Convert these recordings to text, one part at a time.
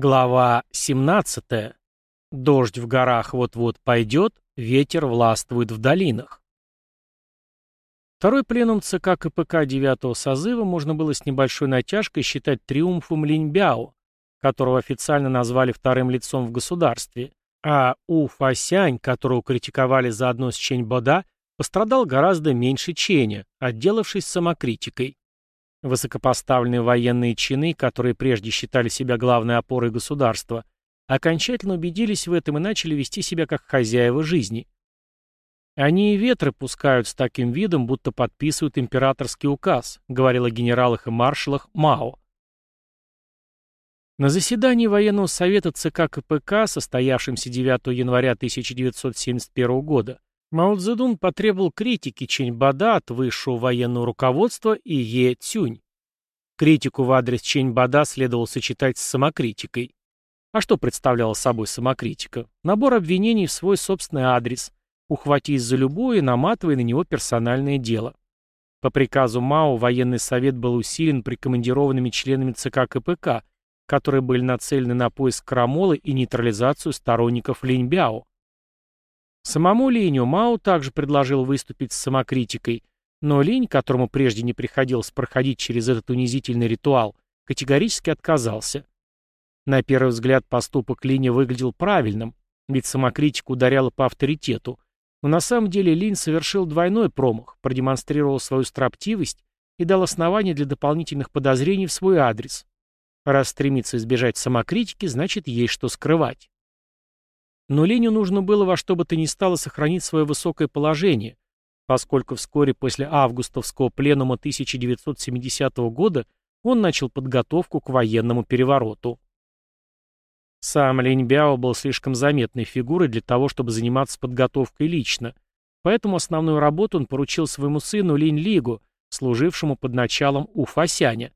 Глава 17. Дождь в горах вот-вот пойдет, ветер властвует в долинах. Второй пленум ЦК КПК 9 созыва можно было с небольшой натяжкой считать триумфом Линьбяо, которого официально назвали вторым лицом в государстве, а У Фасянь, которого критиковали заодно с Чень Бода, пострадал гораздо меньше Ченя, отделавшись самокритикой. Высокопоставленные военные чины, которые прежде считали себя главной опорой государства, окончательно убедились в этом и начали вести себя как хозяева жизни. Они и ветры пускают с таким видом, будто подписывают императорский указ, говорил о генералах и маршалах Мао. На заседании военного совета ЦК КПК, состоявшемся 9 января 1971 года, Мао Цзэдун потребовал критики Чэнь-Бада от высшего военного руководства и Е Цюнь. Критику в адрес Чэнь-Бада следовало сочетать с самокритикой. А что представляла собой самокритика? Набор обвинений в свой собственный адрес. Ухватись за любое и наматывай на него персональное дело. По приказу Мао военный совет был усилен прикомандированными членами ЦК КПК, которые были нацелены на поиск крамолы и нейтрализацию сторонников Линьбяо. Самому Линю Мао также предложил выступить с самокритикой, но Линь, которому прежде не приходилось проходить через этот унизительный ритуал, категорически отказался. На первый взгляд поступок Линя выглядел правильным, ведь самокритика ударяла по авторитету, но на самом деле Линь совершил двойной промах, продемонстрировал свою строптивость и дал основания для дополнительных подозрений в свой адрес. Раз стремится избежать самокритики, значит, есть что скрывать. Но Леню нужно было во что бы то ни стало сохранить свое высокое положение, поскольку вскоре после августовского пленума 1970 года он начал подготовку к военному перевороту. Сам Лень Бяо был слишком заметной фигурой для того, чтобы заниматься подготовкой лично, поэтому основную работу он поручил своему сыну Линь Лигу, служившему под началом У Фасяня.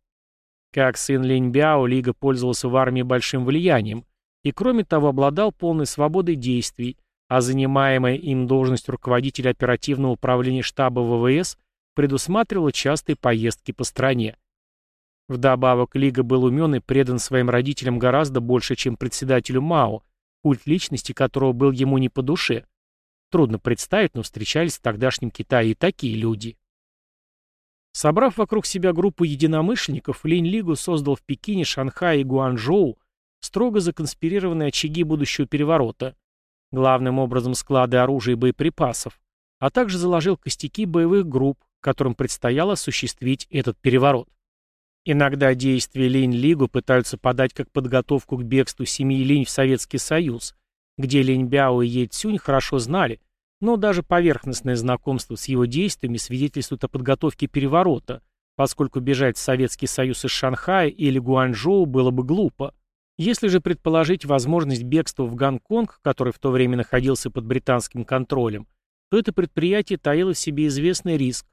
Как сын Линь Бяо, Лига пользовался в армии большим влиянием, и, кроме того, обладал полной свободой действий, а занимаемая им должность руководителя оперативного управления штаба ВВС предусматривала частые поездки по стране. Вдобавок, Лига был умен и предан своим родителям гораздо больше, чем председателю МАО, культ личности которого был ему не по душе. Трудно представить, но встречались в тогдашнем Китае и такие люди. Собрав вокруг себя группу единомышленников, Линь Лигу создал в Пекине, Шанхае и Гуанчжоу строго законспирированные очаги будущего переворота, главным образом склады оружия и боеприпасов, а также заложил костяки боевых групп, которым предстояло осуществить этот переворот. Иногда действия Линь-Лигу пытаются подать как подготовку к бегству семьи Линь в Советский Союз, где Линь Бяо и Е Цюнь хорошо знали, но даже поверхностное знакомство с его действиями свидетельствует о подготовке переворота, поскольку бежать в Советский Союз из Шанхая или Гуанчжоу было бы глупо. Если же предположить возможность бегства в Гонконг, который в то время находился под британским контролем, то это предприятие таило в себе известный риск.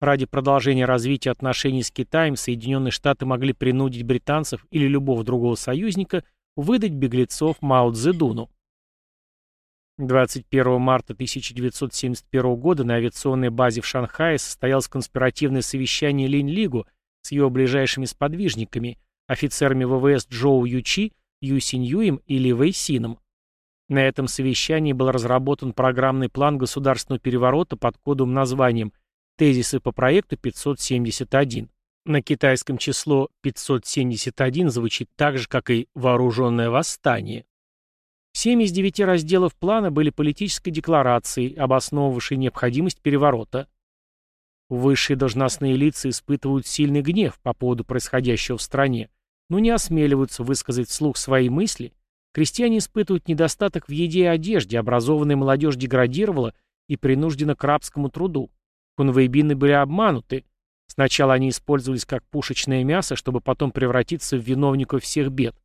Ради продолжения развития отношений с Китаем Соединенные Штаты могли принудить британцев или любого другого союзника выдать беглецов Мао Цзэдуну. 21 марта 1971 года на авиационной базе в Шанхае состоялось конспиративное совещание Линь-Лигу с его ближайшими сподвижниками, офицерами ВВС Джоу Ючи, Ю Синьюем и Ли Вэйсином. На этом совещании был разработан программный план государственного переворота под кодовым названием «Тезисы по проекту 571». На китайском число 571 звучит так же, как и «вооруженное восстание». Семь из девяти разделов плана были политической декларацией, обосновывавшей необходимость переворота. Высшие должностные лица испытывают сильный гнев по поводу происходящего в стране, но не осмеливаются высказать вслух свои мысли, крестьяне испытывают недостаток в еде и одежде, образованная молодежь деградировала и принуждена к рабскому труду. Кунвейбины были обмануты. Сначала они использовались как пушечное мясо, чтобы потом превратиться в виновников всех бед.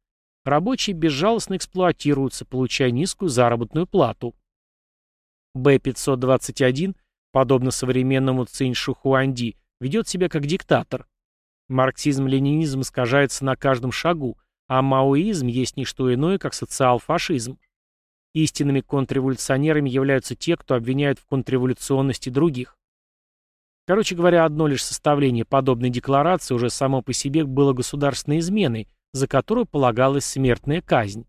Рабочие безжалостно эксплуатируются, получая низкую заработную плату. Б-521, подобно современному Цинь Шухуанди, ведет себя как диктатор. Марксизм-ленинизм искажается на каждом шагу, а маоизм есть не что иное, как социал-фашизм. Истинными контрреволюционерами являются те, кто обвиняют в контрреволюционности других. Короче говоря, одно лишь составление подобной декларации уже само по себе было государственной изменой, за которую полагалась смертная казнь.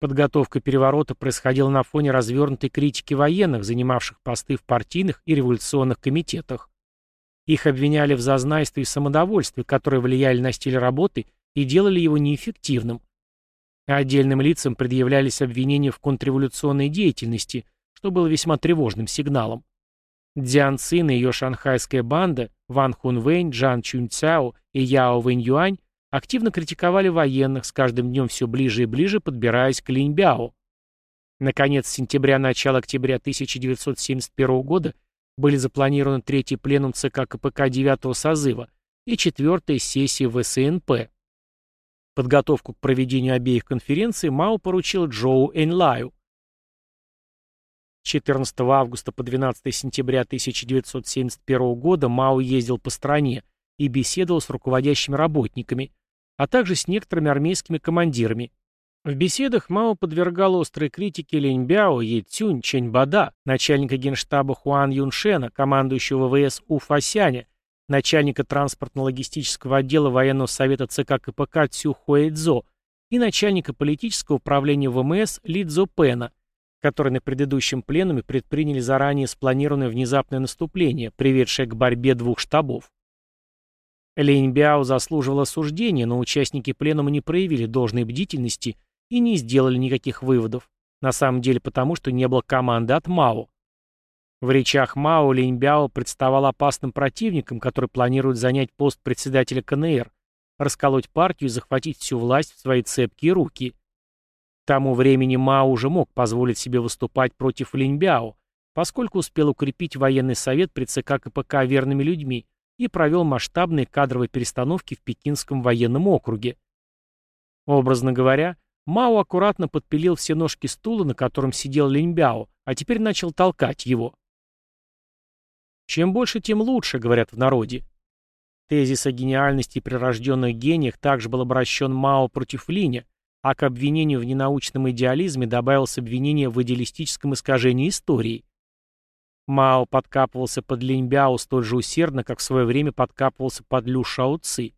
Подготовка переворота происходила на фоне развернутой критики военных, занимавших посты в партийных и революционных комитетах. Их обвиняли в зазнайстве и самодовольстве, которые влияли на стиль работы и делали его неэффективным. Отдельным лицам предъявлялись обвинения в контрреволюционной деятельности, что было весьма тревожным сигналом. Дзян Цин и ее шанхайская банда, Ван Хун Вэнь, Джан Чунь Цяо и Яо Вэнь Юань активно критиковали военных, с каждым днем все ближе и ближе подбираясь к Линьбяо. Наконец, с сентября-начала октября 1971 года были запланированы третий пленум ЦК КПК 9 созыва и четвертая сессия ВСНП. Подготовку к проведению обеих конференций Мао поручил Джоу Энлаю. 14 августа по 12 сентября 1971 года Мао ездил по стране и беседовал с руководящими работниками, а также с некоторыми армейскими командирами. В беседах Мао подвергал острой критике Линь Бяо, Е Цюнь, Чэнь Бада, начальника генштаба Хуан Юншена, командующего ВС У Фасяня, начальника транспортно-логистического отдела военного совета ЦК КПК Цю Хуэйцзо и начальника политического управления ВМС Ли Цзо Пена, которые на предыдущем пленуме предприняли заранее спланированное внезапное наступление, приведшее к борьбе двух штабов. Лень Бяо заслуживал осуждения, но участники пленума не проявили должной бдительности и не сделали никаких выводов, на самом деле потому, что не было команды от Мао. В речах Мао Лень Бяо представал опасным противником, который планирует занять пост председателя КНР, расколоть партию и захватить всю власть в свои цепкие руки. К тому времени Мао уже мог позволить себе выступать против Линь Бяо, поскольку успел укрепить военный совет при ЦК КПК верными людьми, и провел масштабные кадровые перестановки в Пекинском военном округе. Образно говоря, Мао аккуратно подпилил все ножки стула, на котором сидел Линьбяо, а теперь начал толкать его. «Чем больше, тем лучше», — говорят в народе. Тезис о гениальности прирожденных гениях также был обращен Мао против Линя, а к обвинению в ненаучном идеализме добавилось обвинение в идеалистическом искажении истории. Мао подкапывался под Линьбяо столь же усердно, как в свое время подкапывался под Лю Шао Ци.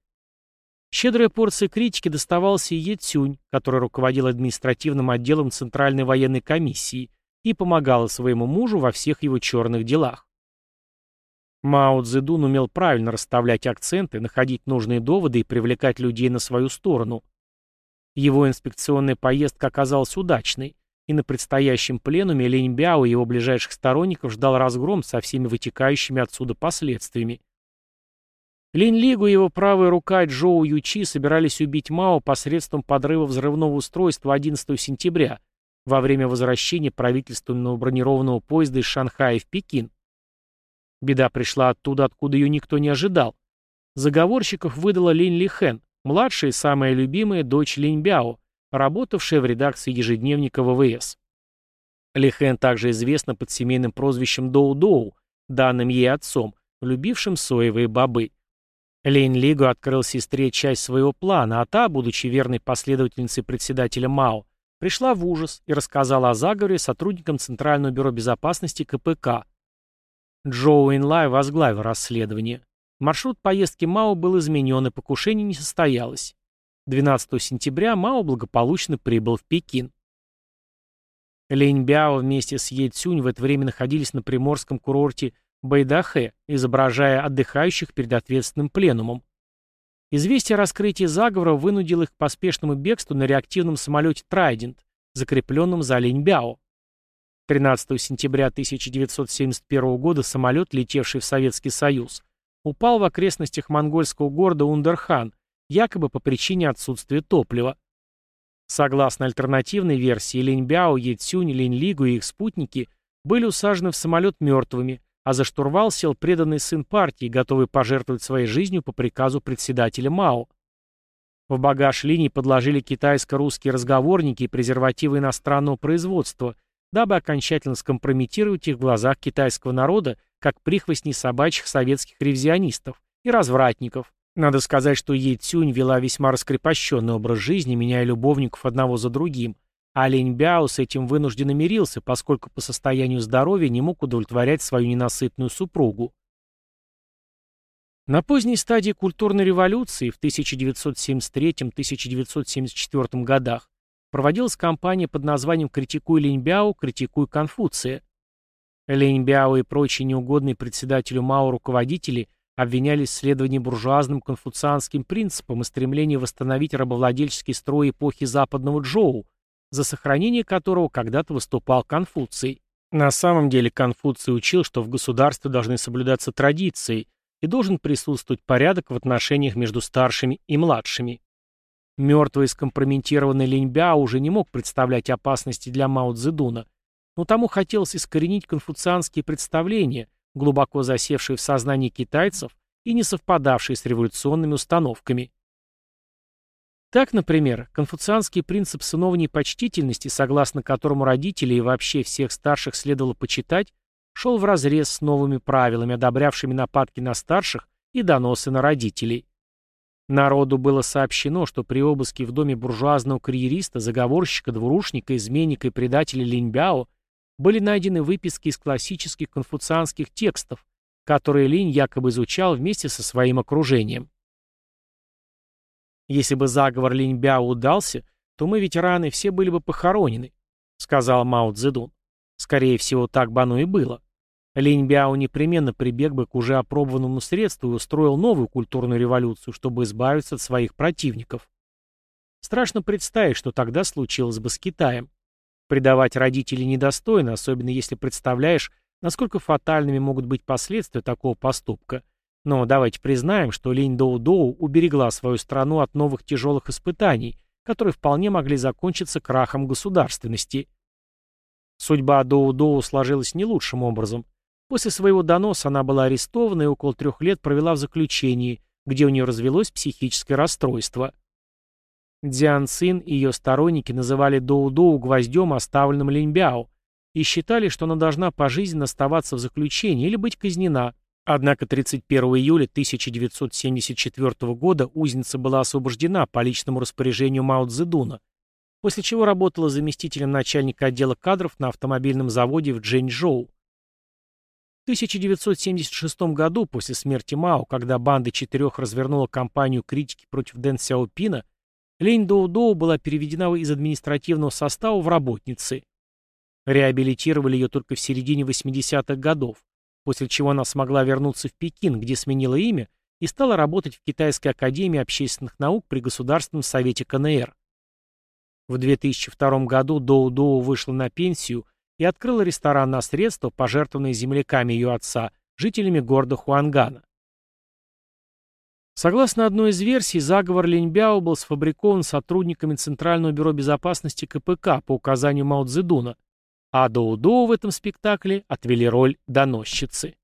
Щедрая порция критики доставалась и Е Цюнь, который руководил административным отделом Центральной военной комиссии и помогала своему мужу во всех его черных делах. Мао Цзэдун умел правильно расставлять акценты, находить нужные доводы и привлекать людей на свою сторону. Его инспекционная поездка оказалась удачной, и на предстоящем пленуме Лень Бяо и его ближайших сторонников ждал разгром со всеми вытекающими отсюда последствиями. Линь Лигу и его правая рука Джоу Ючи собирались убить Мао посредством подрыва взрывного устройства 11 сентября во время возвращения правительственного бронированного поезда из Шанхая в Пекин. Беда пришла оттуда, откуда ее никто не ожидал. Заговорщиков выдала Линь Лихэн, младшая и самая любимая дочь Линь Бяо, работавшая в редакции ежедневника ВВС. Лихен также известна под семейным прозвищем Доу-Доу, данным ей отцом, любившим соевые бобы. Лейн Лигу открыл сестре часть своего плана, а та, будучи верной последовательницей председателя Мао, пришла в ужас и рассказала о заговоре сотрудникам Центрального бюро безопасности КПК. Джоу Инлай возглавил расследование. Маршрут поездки Мао был изменен, и покушение не состоялось. 12 сентября Мао благополучно прибыл в Пекин. Лень Бяо вместе с Е Цюнь в это время находились на приморском курорте Байдахэ, изображая отдыхающих перед ответственным пленумом. Известие о раскрытии заговора вынудило их к поспешному бегству на реактивном самолете «Трайдент», закрепленном за Линьбяо. 13 сентября 1971 года самолет, летевший в Советский Союз, упал в окрестностях монгольского города Ундерхан якобы по причине отсутствия топлива. Согласно альтернативной версии, Линьбяо, Ецюнь, Линьлигу и их спутники были усажены в самолет мертвыми, а за штурвал сел преданный сын партии, готовый пожертвовать своей жизнью по приказу председателя Мао. В багаж линий подложили китайско-русские разговорники и презервативы иностранного производства, дабы окончательно скомпрометировать их в глазах китайского народа как прихвостней собачьих советских ревизионистов и развратников, надо сказать, что Е Цюнь вела весьма раскрепощенный образ жизни, меняя любовников одного за другим, а Бяо с этим вынужденно мирился, поскольку по состоянию здоровья не мог удовлетворять свою ненасытную супругу. На поздней стадии культурной революции в 1973-1974 годах проводилась кампания под названием «Критикуй Линьбяо, критикуй Конфуция». Линьбяо и прочие неугодные председателю Мао руководители обвинялись в следовании буржуазным конфуцианским принципам и стремлении восстановить рабовладельческий строй эпохи западного Джоу, за сохранение которого когда-то выступал Конфуций. На самом деле Конфуций учил, что в государстве должны соблюдаться традиции, и должен присутствовать порядок в отношениях между старшими и младшими. Мертвый и скомпрометированный Линьбяо уже не мог представлять опасности для Мао Цзэдуна, но тому хотелось искоренить конфуцианские представления, глубоко засевшие в сознании китайцев и не совпадавшие с революционными установками. Так, например, конфуцианский принцип сыновней почтительности, согласно которому родители и вообще всех старших следовало почитать, шел вразрез с новыми правилами, одобрявшими нападки на старших и доносы на родителей. Народу было сообщено, что при обыске в доме буржуазного карьериста, заговорщика, двурушника, изменника и предателя Линьбяо были найдены выписки из классических конфуцианских текстов, которые Линь якобы изучал вместе со своим окружением. «Если бы заговор Линьбяо удался, то мы, ветераны, все были бы похоронены», — сказал Мао Цзэдун. Скорее всего, так бы оно и было. Линь Бяо непременно прибег бы к уже опробованному средству и устроил новую культурную революцию, чтобы избавиться от своих противников. Страшно представить, что тогда случилось бы с Китаем. Предавать родителей недостойно, особенно если представляешь, насколько фатальными могут быть последствия такого поступка. Но давайте признаем, что Линь Доу-Доу уберегла свою страну от новых тяжелых испытаний, которые вполне могли закончиться крахом государственности. Судьба Доу-Доу сложилась не лучшим образом. После своего доноса она была арестована и около трех лет провела в заключении, где у нее развелось психическое расстройство. Дзян Цин и ее сторонники называли Доу-Доу гвоздем, оставленным Линьбяо, и считали, что она должна пожизненно оставаться в заключении или быть казнена. Однако 31 июля 1974 года узница была освобождена по личному распоряжению Мао Цзэдуна, после чего работала заместителем начальника отдела кадров на автомобильном заводе в Джэньчжоу. В 1976 году, после смерти Мао, когда банда четырех развернула кампанию критики против Дэн Сяопина, Лень Доу-Доу была переведена из административного состава в работницы. Реабилитировали ее только в середине 80-х годов, после чего она смогла вернуться в Пекин, где сменила имя и стала работать в Китайской академии общественных наук при Государственном совете КНР. В 2002 году Доу-Доу вышла на пенсию и открыла ресторан на средства, пожертвованные земляками ее отца, жителями города Хуангана. Согласно одной из версий, заговор Линьбяо был сфабрикован сотрудниками Центрального бюро безопасности КПК по указанию Мао Цзэдуна, а Доу-Доу в этом спектакле отвели роль доносчицы.